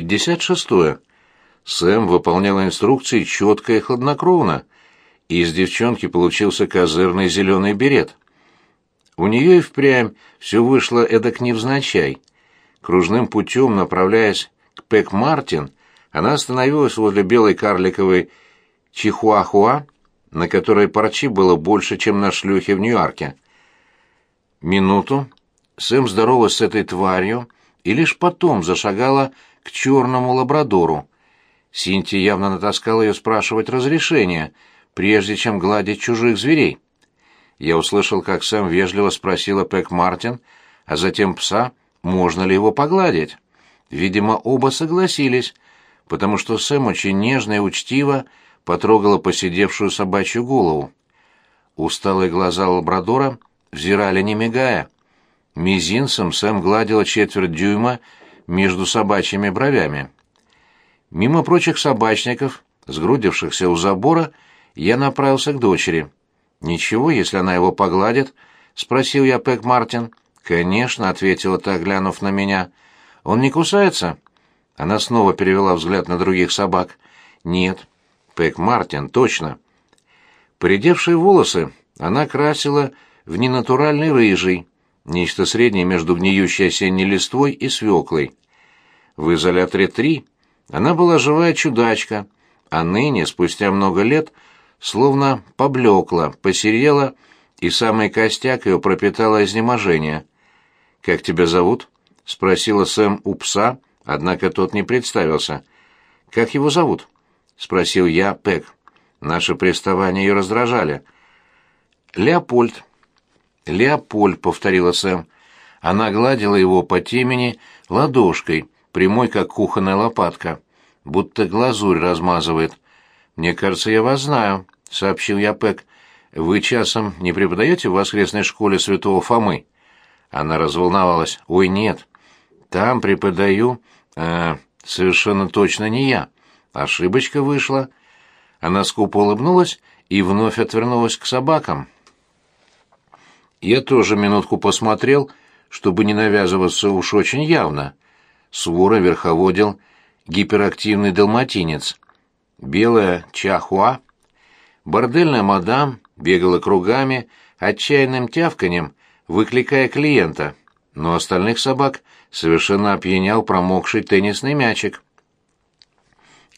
56. -е. Сэм выполнял инструкции четко и хладнокровно, и из девчонки получился козырный зеленый берет. У нее и впрямь все вышло эдак невзначай. Кружным путем, направляясь к Пек-Мартин, она остановилась возле белой карликовой Чихуахуа, на которой парчи было больше, чем на шлюхе в Нью-Йорке. Минуту Сэм здоровалась с этой тварью и лишь потом зашагала к черному лабрадору. Синтия явно натаскала ее спрашивать разрешения, прежде чем гладить чужих зверей. Я услышал, как Сэм вежливо спросила Пэк Мартин, а затем пса, можно ли его погладить. Видимо, оба согласились, потому что Сэм очень нежно и учтиво потрогала посидевшую собачью голову. Усталые глаза лабрадора взирали не мигая. Мизинцем Сэм гладила четверть дюйма между собачьими бровями. Мимо прочих собачников, сгрудившихся у забора, я направился к дочери. «Ничего, если она его погладит?» — спросил я Пэк Мартин. «Конечно», — ответила та, глянув на меня. «Он не кусается?» Она снова перевела взгляд на других собак. «Нет». «Пэк Мартин, точно». Поредевшие волосы она красила в ненатуральный рыжий, нечто среднее между гниющей осенней листвой и свеклой. В изоляторе 3 она была живая чудачка, а ныне, спустя много лет, словно поблекла, посерела, и самый костяк ее пропитало изнеможение. «Как тебя зовут?» — спросила Сэм у пса, однако тот не представился. «Как его зовут?» — спросил я Пэк. Наши приставания ее раздражали. «Леопольд», «Леопольд», — повторила Сэм. Она гладила его по темени ладошкой, прямой, как кухонная лопатка, будто глазурь размазывает. «Мне кажется, я вас знаю», — сообщил я Пэк. «Вы часом не преподаете в воскресной школе святого Фомы?» Она разволновалась. «Ой, нет. Там преподаю...» э, «Совершенно точно не я. Ошибочка вышла». Она скупо улыбнулась и вновь отвернулась к собакам. Я тоже минутку посмотрел, чтобы не навязываться уж очень явно. Свора верховодил гиперактивный далматинец. Белая чахуа. Бордельная мадам бегала кругами, отчаянным тявканьем, выкликая клиента, но остальных собак совершенно опьянял промокший теннисный мячик.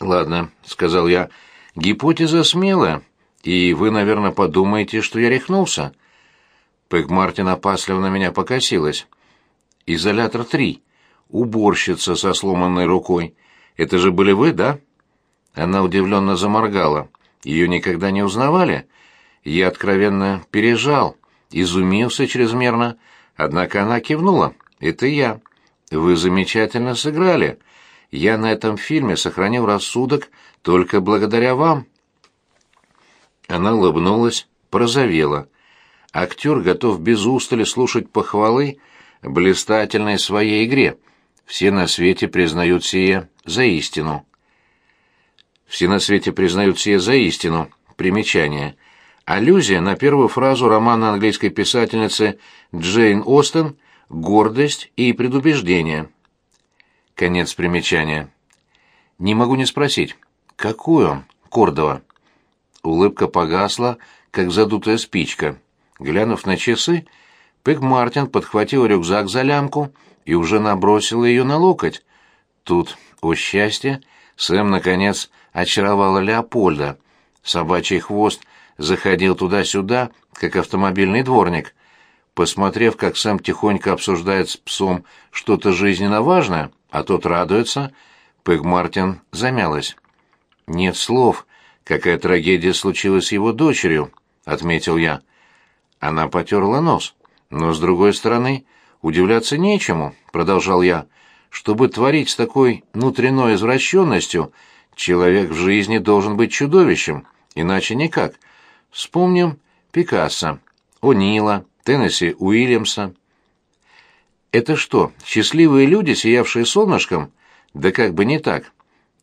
«Ладно», — сказал я, — «гипотеза смелая, и вы, наверное, подумаете, что я рехнулся. Пэг Мартин опасливо на меня покосилась. «Изолятор 3. Уборщица со сломанной рукой. Это же были вы, да?» Она удивленно заморгала. Ее никогда не узнавали. Я откровенно пережал, изумился чрезмерно, однако она кивнула. «Это я. Вы замечательно сыграли. Я на этом фильме сохранил рассудок только благодаря вам». Она улыбнулась, прозовела актер готов без устали слушать похвалы блистательной своей игре. Все на свете признают сие за истину. Все на свете признают сие за истину. Примечание. Аллюзия на первую фразу романа английской писательницы Джейн Остен «Гордость и предубеждение». Конец примечания. Не могу не спросить, какой он, Кордова? Улыбка погасла, как задутая спичка. Глянув на часы, Пэк Мартин подхватил рюкзак за лямку и уже набросил ее на локоть. Тут, о счастье, Сэм, наконец, очаровала Леопольда. Собачий хвост заходил туда-сюда, как автомобильный дворник. Посмотрев, как Сэм тихонько обсуждает с псом что-то жизненно важное, а тот радуется, Пэг Мартин замялась. «Нет слов, какая трагедия случилась с его дочерью», — отметил я. Она потерла нос. Но, с другой стороны, удивляться нечему, продолжал я. Чтобы творить с такой внутренней извращенностью, человек в жизни должен быть чудовищем, иначе никак. Вспомним Пикассо, О'Нила, Теннесси Уильямса. Это что, счастливые люди, сиявшие солнышком? Да как бы не так.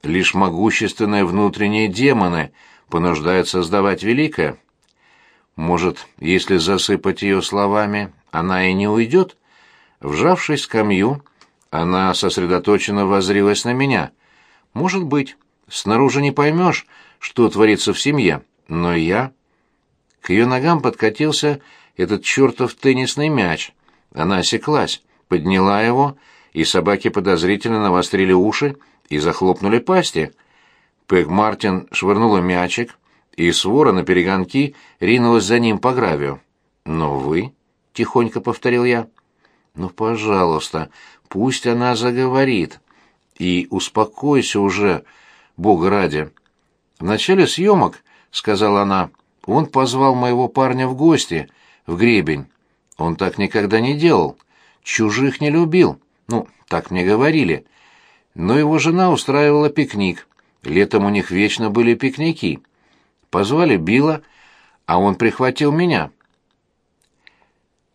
Лишь могущественные внутренние демоны понуждают создавать великое. Может, если засыпать ее словами, она и не уйдет? Вжавшись в скамью, Она сосредоточенно воззрилась на меня. «Может быть, снаружи не поймешь, что творится в семье, но я...» К ее ногам подкатился этот чертов теннисный мяч. Она осеклась, подняла его, и собаки подозрительно навострили уши и захлопнули пасти. Пэг Мартин швырнула мячик, и свора на перегонки ринулась за ним по гравию. «Но вы...» — тихонько повторил я. «Ну, пожалуйста, пусть она заговорит. И успокойся уже, бога ради». «В начале съемок, — сказала она, — он позвал моего парня в гости, в гребень. Он так никогда не делал. Чужих не любил. Ну, так мне говорили. Но его жена устраивала пикник. Летом у них вечно были пикники. Позвали Билла, а он прихватил меня.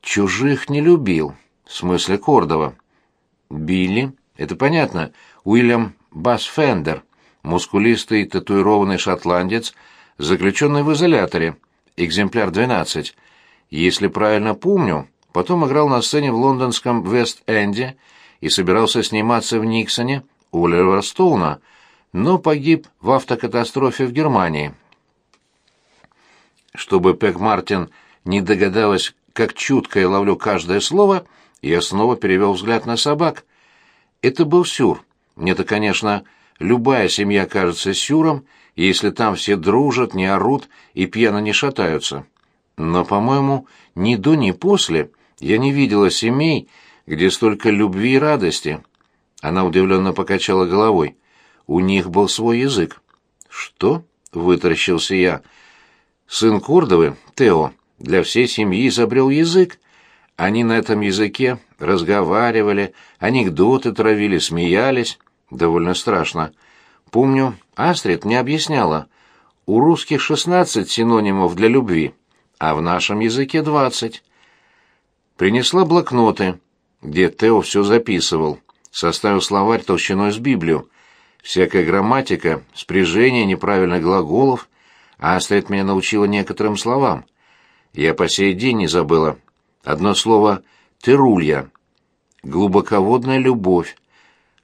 Чужих не любил, в смысле Кордова. Билли, это понятно, Уильям Басфендер, мускулистый татуированный шотландец, заключенный в изоляторе, экземпляр 12. Если правильно помню, потом играл на сцене в лондонском Вест-Энде и собирался сниматься в Никсоне Оливера Стоуна, но погиб в автокатастрофе в Германии. Чтобы Пек Мартин не догадалась, как чутко я ловлю каждое слово, я снова перевел взгляд на собак. Это был сюр. Мне-то, конечно, любая семья кажется сюром, если там все дружат, не орут и пьяно не шатаются. Но, по-моему, ни до, ни после я не видела семей, где столько любви и радости. Она удивленно покачала головой. У них был свой язык. «Что?» — вытаращился я. «Сын Кордовы, Тео, для всей семьи изобрел язык. Они на этом языке разговаривали, анекдоты травили, смеялись. Довольно страшно. Помню, Астрид мне объясняла. У русских шестнадцать синонимов для любви, а в нашем языке двадцать. Принесла блокноты, где Тео все записывал. Составил словарь толщиной с Библию. Всякая грамматика, спряжение неправильных глаголов. Астрид меня научила некоторым словам. Я по сей день не забыла. Одно слово «терулья». Глубоководная любовь.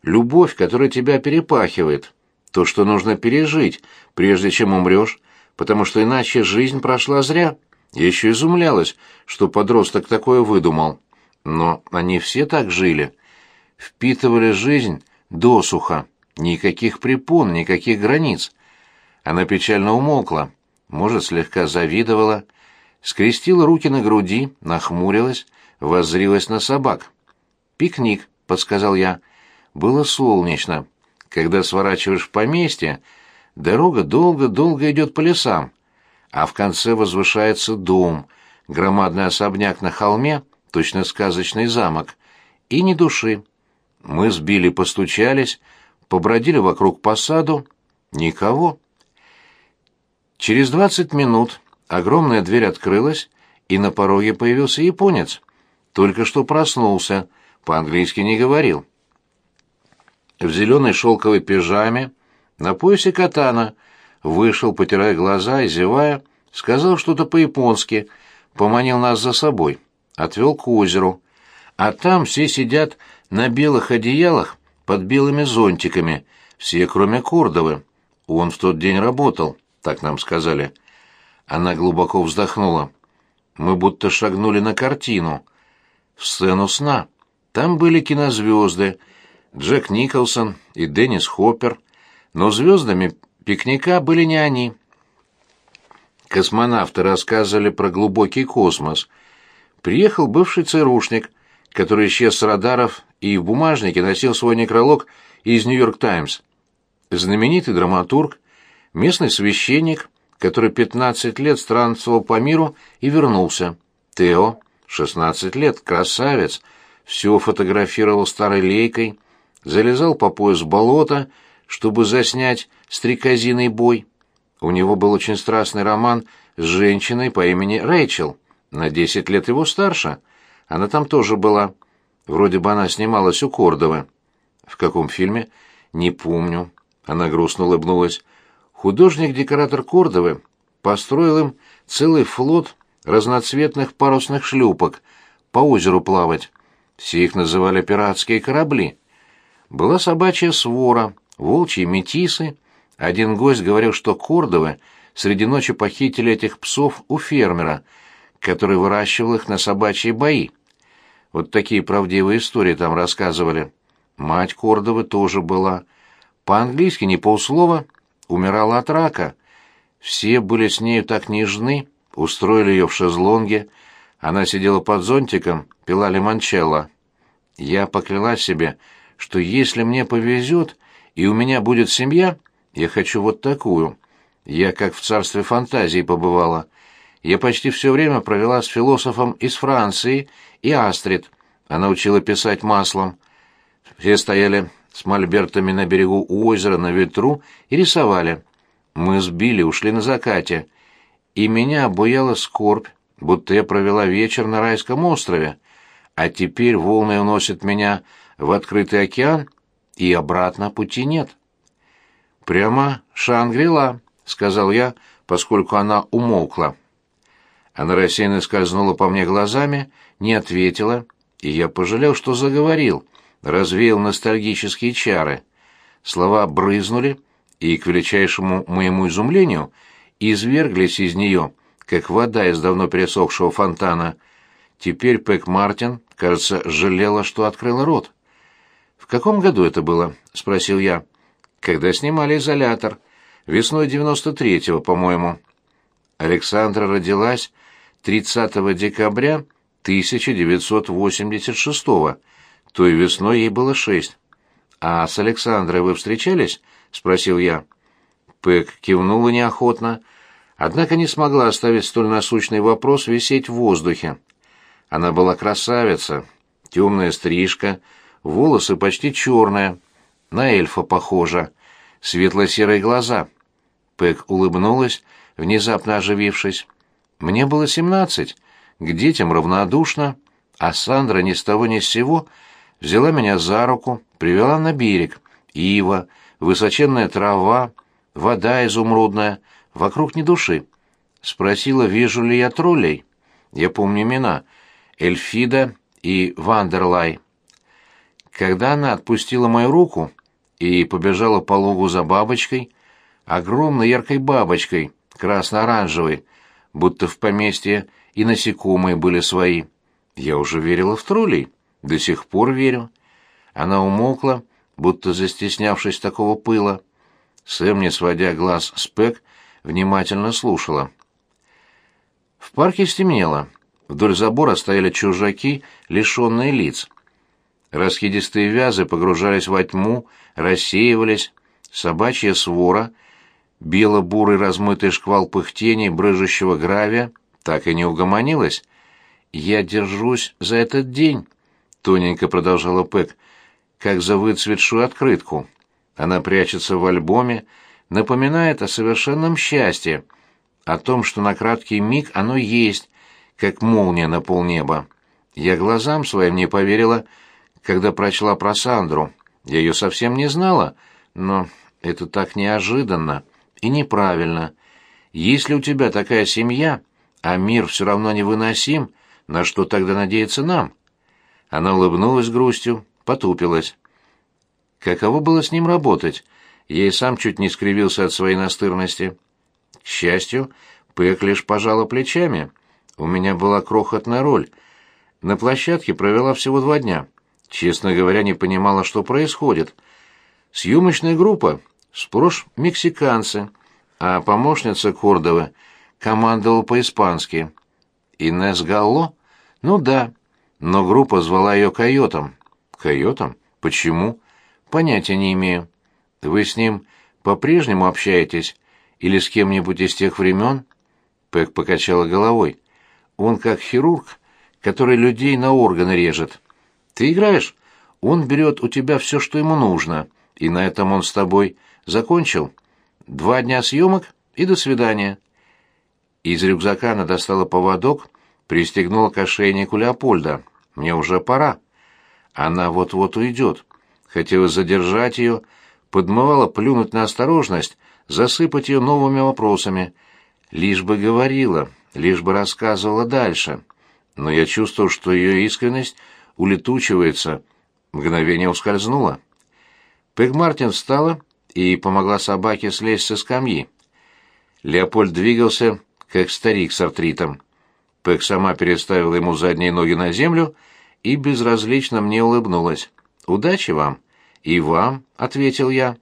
Любовь, которая тебя перепахивает. То, что нужно пережить, прежде чем умрешь, потому что иначе жизнь прошла зря. Я еще изумлялась, что подросток такое выдумал. Но они все так жили. Впитывали жизнь досуха. Никаких препон, никаких границ. Она печально умолкла, может, слегка завидовала, скрестила руки на груди, нахмурилась, воззрилась на собак. «Пикник», — подсказал я. «Было солнечно. Когда сворачиваешь в поместье, дорога долго-долго идет по лесам, а в конце возвышается дом, громадный особняк на холме, точно сказочный замок, и ни души. Мы с Билли постучались, побродили вокруг по саду, никого. Через двадцать минут огромная дверь открылась, и на пороге появился японец. Только что проснулся, по-английски не говорил. В зеленой шелковой пижаме, на поясе катана, вышел, потирая глаза и зевая, сказал что-то по-японски, поманил нас за собой, отвел к озеру. А там все сидят на белых одеялах под белыми зонтиками, все, кроме Кордовы. Он в тот день работал, так нам сказали. Она глубоко вздохнула. Мы будто шагнули на картину, в сцену сна. Там были кинозвезды, Джек Николсон и Деннис Хоппер, но звездами пикника были не они. Космонавты рассказывали про глубокий космос. Приехал бывший ЦРУшник, который исчез с радаров и в бумажнике носил свой некролог из «Нью-Йорк Таймс». Знаменитый драматург, местный священник, который 15 лет странствовал по миру и вернулся. Тео, 16 лет, красавец, все фотографировал старой лейкой, залезал по пояс в болото, чтобы заснять стрекозиный бой. У него был очень страстный роман с женщиной по имени Рэйчел, на десять лет его старше. Она там тоже была. Вроде бы она снималась у Кордовы. В каком фильме? Не помню. Она грустно улыбнулась. Художник-декоратор Кордовы построил им целый флот разноцветных парусных шлюпок по озеру плавать. Все их называли пиратские корабли. Была собачья свора, волчьи метисы. Один гость говорил, что Кордовы среди ночи похитили этих псов у фермера, который выращивал их на собачьи бои. Вот такие правдивые истории там рассказывали. Мать Кордовы тоже была. По-английски не полслова, умирала от рака. Все были с нею так нежны, устроили ее в шезлонге. Она сидела под зонтиком, пила лимончелло. Я поклялась себе, что если мне повезет, и у меня будет семья, я хочу вот такую. Я как в царстве фантазии побывала. Я почти все время провела с философом из Франции и Астрид. Она учила писать маслом. Все стояли с мольбертами на берегу у озера на ветру и рисовали. Мы сбили, ушли на закате. И меня обуяла скорбь, будто я провела вечер на райском острове, а теперь волны уносят меня в открытый океан, и обратно пути нет. «Прямо Шангрила», — сказал я, поскольку она умолкла. Она рассеянно скользнула по мне глазами, не ответила, и я пожалел, что заговорил, развеял ностальгические чары. Слова брызнули, и, к величайшему моему изумлению, изверглись из нее, как вода из давно пересохшего фонтана. Теперь Пэк Мартин, кажется, жалела, что открыла рот. «В каком году это было?» — спросил я. «Когда снимали изолятор. Весной девяносто третьего, по-моему». Александра родилась 30 декабря 1986 -го. Той весной ей было шесть. «А с Александрой вы встречались?» — спросил я. Пэк кивнула неохотно, однако не смогла оставить столь насущный вопрос висеть в воздухе. Она была красавица, темная стрижка, волосы почти черные, на эльфа похожа, светло-серые глаза. Пэк улыбнулась, внезапно оживившись. «Мне было семнадцать, к детям равнодушно, а Сандра ни с того ни с сего взяла меня за руку, привела на берег, ива, высоченная трава, вода изумрудная, вокруг ни души. Спросила, вижу ли я троллей. Я помню имена — Эльфида и Вандерлай. Когда она отпустила мою руку и побежала по лугу за бабочкой, огромной яркой бабочкой, красно-оранжевой, будто в поместье и насекомые были свои, я уже верила в троллей, до сих пор верю. Она умолкла, будто застеснявшись такого пыла. Сэм, не сводя глаз с Пэк, внимательно слушала. В парке стемнело. Вдоль забора стояли чужаки, лишенные лиц. Расхидистые вязы погружались во тьму, рассеивались. Собачья свора, бело-бурый размытый шквал пыхтений, брыжущего гравия, так и не угомонилась. «Я держусь за этот день», — тоненько продолжала Пэк, — как за выцветшую открытку. Она прячется в альбоме, напоминает о совершенном счастье, о том, что на краткий миг оно есть, как молния на полнеба. Я глазам своим не поверила, когда прочла про Сандру. Я ее совсем не знала, но это так неожиданно и неправильно. Если у тебя такая семья, а мир все равно невыносим, на что тогда надеяться нам? Она улыбнулась грустью, потупилась. Каково было с ним работать? И сам чуть не скривился от своей настырности. К счастью, Пэк лишь пожала плечами. У меня была крохотная роль. На площадке провела всего два дня. Честно говоря, не понимала, что происходит. Съемочная группа, сплошь мексиканцы, а помощница Кордовы командовала по-испански. Инес Галло? Ну да, но группа звала ее койотом. Койотом? Почему? Понятия не имею. Вы с ним по-прежнему общаетесь или с кем-нибудь из тех времен? Пэк покачала головой. Он как хирург, который людей на органы режет. Ты играешь? Он берет у тебя все, что ему нужно, и на этом он с тобой закончил. Два дня съемок и до свидания. Из рюкзака она достала поводок, пристегнула к ошейнику Леопольда. Мне уже пора. Она вот-вот уйдет. Хотелось задержать ее, подмывала плюнуть на осторожность, засыпать ее новыми вопросами. Лишь бы говорила, лишь бы рассказывала дальше. Но я чувствовал, что ее искренность улетучивается. Мгновение ускользнуло. Пэг Мартин встала и помогла собаке слезть со скамьи. Леопольд двигался, как старик с артритом. Пэг сама переставила ему задние ноги на землю и безразлично мне улыбнулась. «Удачи вам!» «И вам», — ответил я.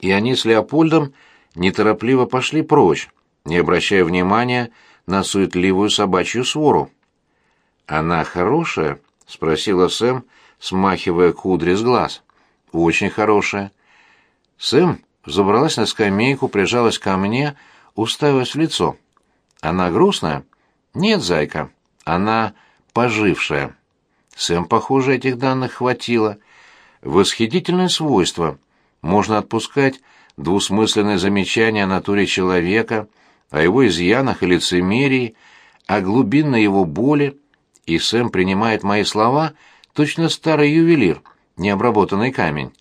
И они с Леопольдом неторопливо пошли прочь, не обращая внимания на суетливую собачью свору. «Она хорошая?» — спросила Сэм, смахивая кудри с глаз. «Очень хорошая». Сэм забралась на скамейку, прижалась ко мне, уставилась в лицо. «Она грустная?» «Нет, зайка, она пожившая». Сэм, похоже, этих данных хватило. Восхитительное свойство. Можно отпускать двусмысленные замечания о натуре человека, о его изъянах и лицемерии, о глубинной его боли, и Сэм принимает мои слова точно старый ювелир, необработанный камень.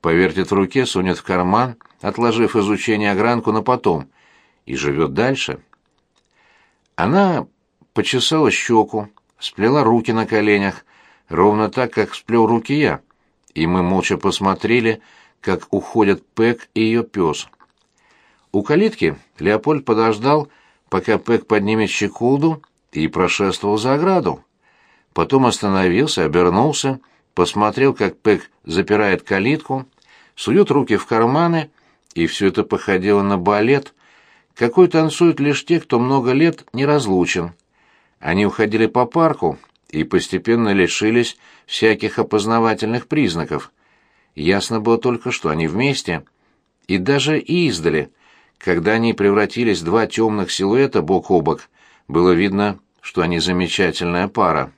Повертит в руке, сунет в карман, отложив изучение огранку на потом, и живет дальше. Она почесала щеку, сплела руки на коленях, ровно так, как сплел руки я, и мы молча посмотрели, как уходят Пэк и ее пес. У калитки Леопольд подождал, пока Пэк поднимет щеколду, и прошествовал за ограду. Потом остановился, обернулся, посмотрел, как Пэк запирает калитку, сует руки в карманы, и все это походило на балет, какой танцуют лишь те, кто много лет не разлучен. Они уходили по парку и постепенно лишились всяких опознавательных признаков. Ясно было только, что они вместе. И даже издали, когда они превратились в два темных силуэта бок о бок, было видно, что они замечательная пара.